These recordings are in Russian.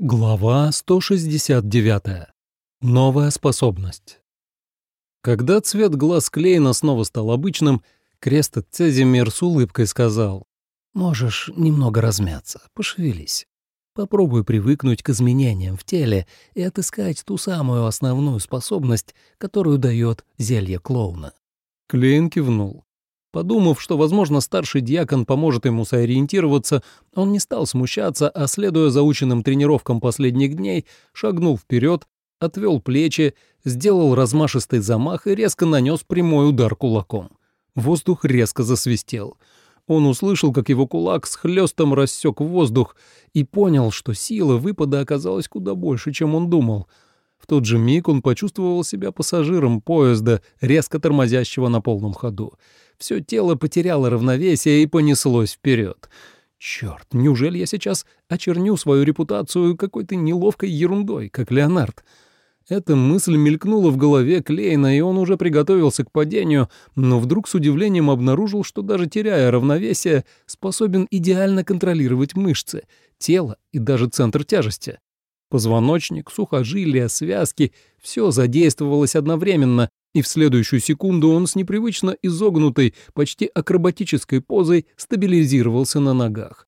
Глава 169. Новая способность. Когда цвет глаз Клейна снова стал обычным, Крестет Цезимир с улыбкой сказал, «Можешь немного размяться, пошевелись. Попробуй привыкнуть к изменениям в теле и отыскать ту самую основную способность, которую дает зелье клоуна». Клейн кивнул. Подумав, что, возможно, старший диакон поможет ему сориентироваться, он не стал смущаться, а, следуя заученным тренировкам последних дней, шагнул вперед, отвел плечи, сделал размашистый замах и резко нанес прямой удар кулаком. Воздух резко засвистел. Он услышал, как его кулак с хлестом рассек воздух и понял, что сила выпада оказалась куда больше, чем он думал — в тот же миг он почувствовал себя пассажиром поезда, резко тормозящего на полном ходу. Все тело потеряло равновесие и понеслось вперед. Черт, неужели я сейчас очерню свою репутацию какой-то неловкой ерундой, как Леонард? Эта мысль мелькнула в голове Клейна, и он уже приготовился к падению, но вдруг с удивлением обнаружил, что даже теряя равновесие, способен идеально контролировать мышцы, тело и даже центр тяжести. Позвоночник, сухожилия, связки — все задействовалось одновременно, и в следующую секунду он с непривычно изогнутой, почти акробатической позой стабилизировался на ногах.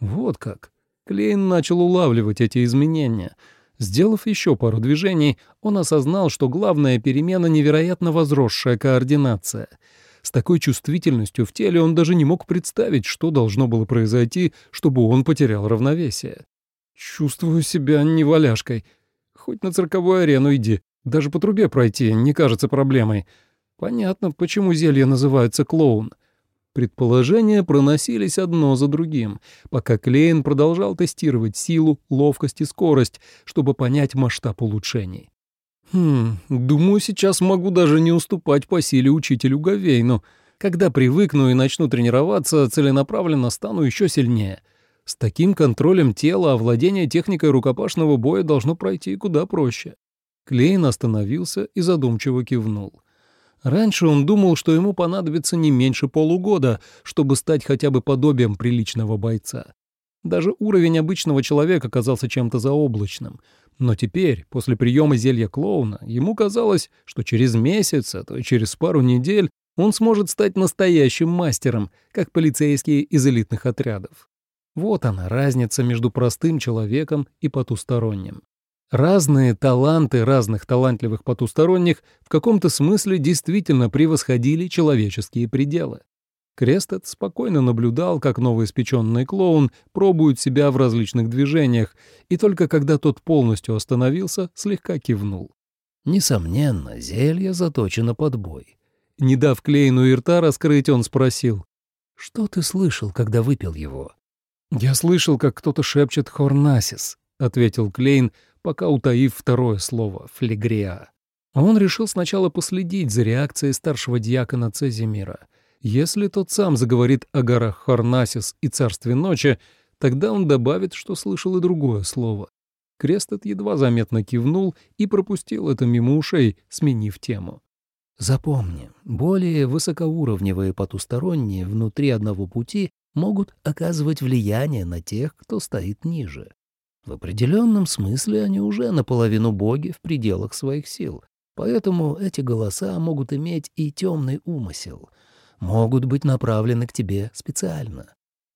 Вот как. Клейн начал улавливать эти изменения. Сделав еще пару движений, он осознал, что главная перемена — невероятно возросшая координация. С такой чувствительностью в теле он даже не мог представить, что должно было произойти, чтобы он потерял равновесие. Чувствую себя неваляшкой. Хоть на цирковую арену иди. Даже по трубе пройти не кажется проблемой. Понятно, почему зелья называются клоун. Предположения проносились одно за другим, пока Клейн продолжал тестировать силу, ловкость и скорость, чтобы понять масштаб улучшений. «Хм, думаю, сейчас могу даже не уступать по силе учителю Гавейну. Когда привыкну и начну тренироваться, целенаправленно стану еще сильнее. С таким контролем тела овладение техникой рукопашного боя должно пройти куда проще. Клейн остановился и задумчиво кивнул. Раньше он думал, что ему понадобится не меньше полугода, чтобы стать хотя бы подобием приличного бойца. Даже уровень обычного человека казался чем-то заоблачным. Но теперь, после приема зелья клоуна, ему казалось, что через месяц, а то и через пару недель он сможет стать настоящим мастером, как полицейские из элитных отрядов. Вот она, разница между простым человеком и потусторонним. Разные таланты разных талантливых потусторонних в каком-то смысле действительно превосходили человеческие пределы. Крестет спокойно наблюдал, как новоиспеченный клоун пробует себя в различных движениях, и только когда тот полностью остановился, слегка кивнул. Несомненно, зелье заточено под бой. Не дав Клейну и рта раскрыть, он спросил, «Что ты слышал, когда выпил его?» «Я слышал, как кто-то шепчет «Хорнасис», — ответил Клейн, пока утаив второе слово «флегриа». Он решил сначала последить за реакцией старшего диакона Цезимира. Если тот сам заговорит о горах Хорнасис и царстве ночи, тогда он добавит, что слышал и другое слово. Крестот едва заметно кивнул и пропустил это мимо ушей, сменив тему. Запомни, более высокоуровневые потусторонние внутри одного пути могут оказывать влияние на тех, кто стоит ниже. В определенном смысле они уже наполовину боги в пределах своих сил, поэтому эти голоса могут иметь и темный умысел, могут быть направлены к тебе специально.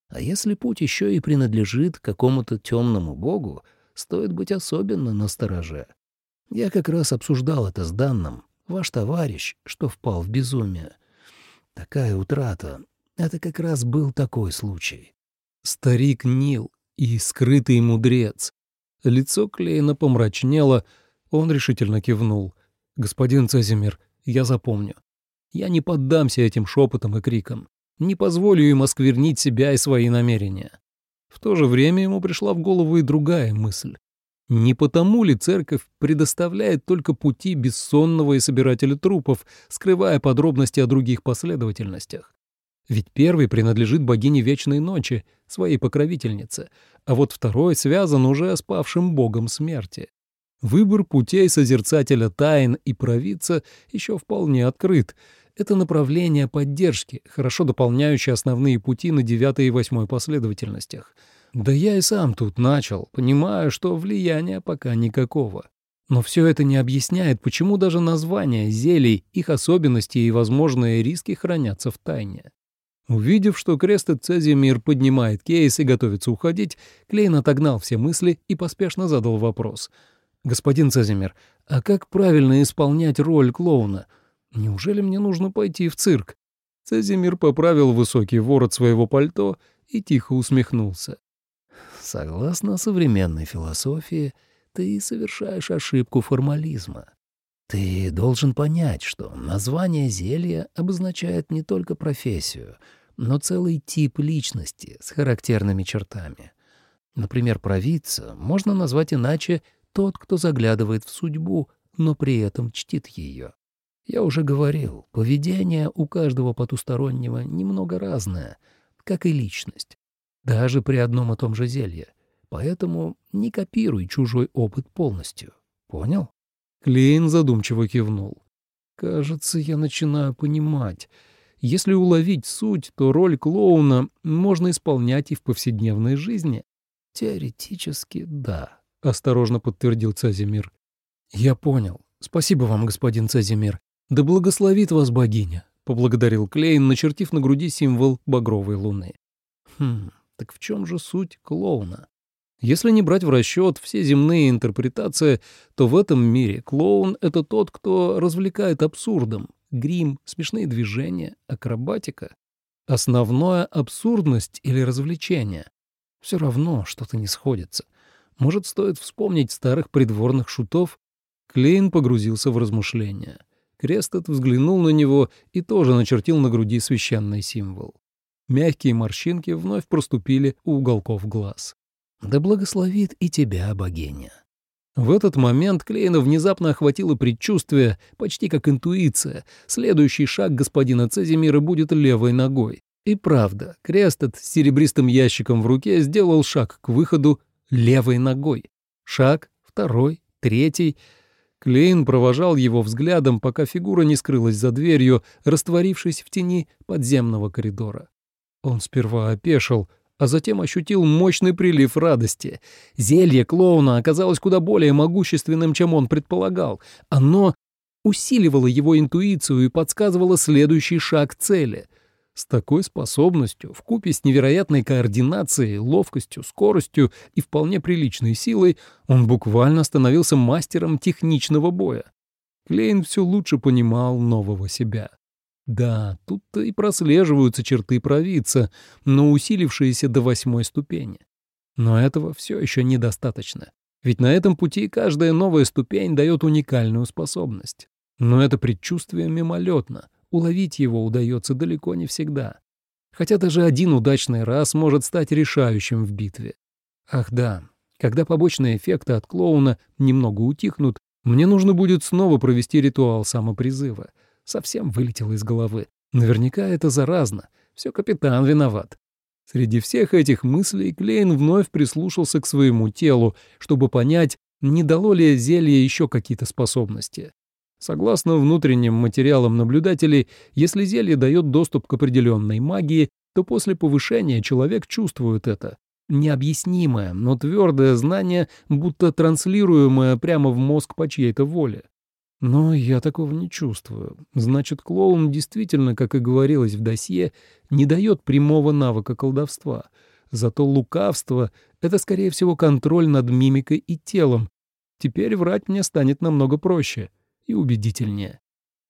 А если путь еще и принадлежит какому-то темному богу, стоит быть особенно настороже. Я как раз обсуждал это с Данным, ваш товарищ, что впал в безумие. Такая утрата это как раз был такой случай. Старик Нил и скрытый мудрец. Лицо Клейна помрачнело, он решительно кивнул. «Господин Цезимир, я запомню. Я не поддамся этим шепотам и крикам. Не позволю им осквернить себя и свои намерения». В то же время ему пришла в голову и другая мысль. Не потому ли церковь предоставляет только пути бессонного и собирателя трупов, скрывая подробности о других последовательностях? Ведь первый принадлежит богине Вечной Ночи, своей покровительнице, а вот второй связан уже с павшим богом смерти. Выбор путей созерцателя тайн и провидца еще вполне открыт. Это направление поддержки, хорошо дополняющее основные пути на девятой и восьмой последовательностях. Да я и сам тут начал, понимаю, что влияния пока никакого. Но все это не объясняет, почему даже названия зелий, их особенности и возможные риски хранятся в тайне. Увидев, что Крестед Цезимир поднимает кейс и готовится уходить, Клейн отогнал все мысли и поспешно задал вопрос. «Господин Цезимир, а как правильно исполнять роль клоуна? Неужели мне нужно пойти в цирк?» Цезимир поправил высокий ворот своего пальто и тихо усмехнулся. «Согласно современной философии, ты совершаешь ошибку формализма. Ты должен понять, что название зелья обозначает не только профессию, но целый тип личности с характерными чертами. Например, провидца можно назвать иначе тот, кто заглядывает в судьбу, но при этом чтит ее. Я уже говорил, поведение у каждого потустороннего немного разное, как и личность, даже при одном и том же зелье. Поэтому не копируй чужой опыт полностью. Понял? Клейн задумчиво кивнул. Кажется, я начинаю понимать. Если уловить суть, то роль клоуна можно исполнять и в повседневной жизни. Теоретически, да, осторожно подтвердил Цазимир. Я понял. Спасибо вам, господин Цазимир. Да благословит вас богиня, поблагодарил Клейн, начертив на груди символ багровой луны. Хм, так в чем же суть клоуна? Если не брать в расчет все земные интерпретации, то в этом мире клоун — это тот, кто развлекает абсурдом. Грим, смешные движения, акробатика. Основное — абсурдность или развлечение. Все равно что-то не сходится. Может, стоит вспомнить старых придворных шутов? Клейн погрузился в размышления. Крестот взглянул на него и тоже начертил на груди священный символ. Мягкие морщинки вновь проступили у уголков глаз. Да благословит и тебя богиня». В этот момент Клейна внезапно охватило предчувствие, почти как интуиция. Следующий шаг господина Цезимира будет левой ногой. И правда, Крестет с серебристым ящиком в руке сделал шаг к выходу левой ногой. Шаг, второй, третий. Клейн провожал его взглядом, пока фигура не скрылась за дверью, растворившись в тени подземного коридора. Он сперва опешил, а затем ощутил мощный прилив радости. Зелье клоуна оказалось куда более могущественным, чем он предполагал. Оно усиливало его интуицию и подсказывало следующий шаг цели. С такой способностью, вкупе с невероятной координацией, ловкостью, скоростью и вполне приличной силой, он буквально становился мастером техничного боя. Клейн все лучше понимал нового себя. Да, тут-то и прослеживаются черты провидца, но усилившиеся до восьмой ступени. Но этого все еще недостаточно. Ведь на этом пути каждая новая ступень дает уникальную способность. Но это предчувствие мимолетно, уловить его удается далеко не всегда. Хотя даже один удачный раз может стать решающим в битве. Ах да, когда побочные эффекты от клоуна немного утихнут, мне нужно будет снова провести ритуал самопризыва — совсем вылетело из головы. Наверняка это заразно. Все капитан виноват. Среди всех этих мыслей Клейн вновь прислушался к своему телу, чтобы понять, не дало ли зелье еще какие-то способности. Согласно внутренним материалам наблюдателей, если зелье дает доступ к определенной магии, то после повышения человек чувствует это. Необъяснимое, но твердое знание, будто транслируемое прямо в мозг по чьей-то воле. Но я такого не чувствую. Значит, клоун действительно, как и говорилось в досье, не дает прямого навыка колдовства. Зато лукавство — это, скорее всего, контроль над мимикой и телом. Теперь врать мне станет намного проще и убедительнее.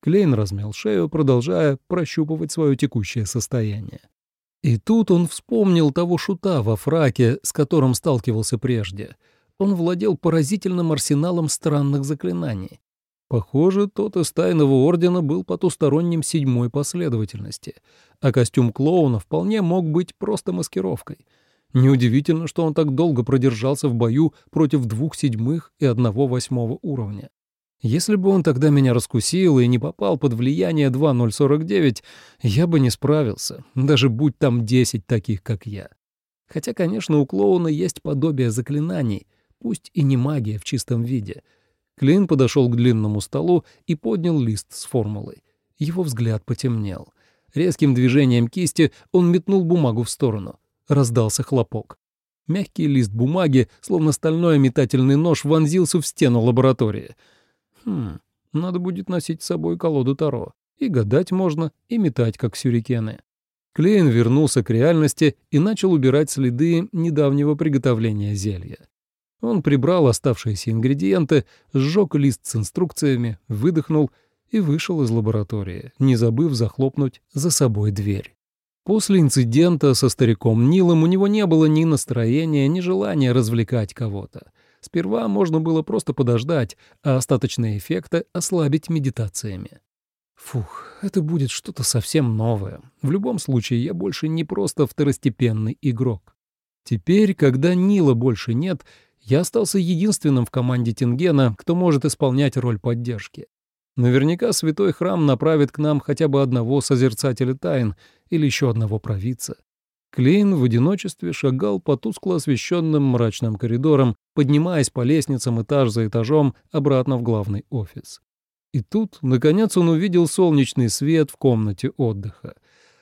Клейн размял шею, продолжая прощупывать свое текущее состояние. И тут он вспомнил того шута во фраке, с которым сталкивался прежде. Он владел поразительным арсеналом странных заклинаний. Похоже, тот из тайного ордена был потусторонним седьмой последовательности, а костюм клоуна вполне мог быть просто маскировкой. Неудивительно, что он так долго продержался в бою против двух седьмых и одного восьмого уровня. Если бы он тогда меня раскусил и не попал под влияние 2049, я бы не справился, даже будь там 10 таких, как я. Хотя, конечно, у клоуна есть подобие заклинаний, пусть и не магия в чистом виде — Клейн подошел к длинному столу и поднял лист с формулой. Его взгляд потемнел. Резким движением кисти он метнул бумагу в сторону. Раздался хлопок. Мягкий лист бумаги, словно стальной метательный нож, вонзился в стену лаборатории. Хм, надо будет носить с собой колоду Таро. И гадать можно, и метать, как сюрикены. Клейн вернулся к реальности и начал убирать следы недавнего приготовления зелья. Он прибрал оставшиеся ингредиенты, сжег лист с инструкциями, выдохнул и вышел из лаборатории, не забыв захлопнуть за собой дверь. После инцидента со стариком Нилом у него не было ни настроения, ни желания развлекать кого-то. Сперва можно было просто подождать, а остаточные эффекты ослабить медитациями. Фух, это будет что-то совсем новое. В любом случае, я больше не просто второстепенный игрок. Теперь, когда Нила больше нет, я остался единственным в команде Тингена, кто может исполнять роль поддержки. Наверняка святой храм направит к нам хотя бы одного созерцателя тайн или еще одного провидца. Клейн в одиночестве шагал по тускло освещенным мрачным коридорам, поднимаясь по лестницам этаж за этажом обратно в главный офис. И тут, наконец, он увидел солнечный свет в комнате отдыха.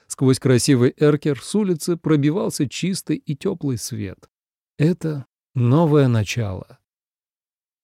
Сквозь красивый эркер с улицы пробивался чистый и теплый свет. Это новое начало.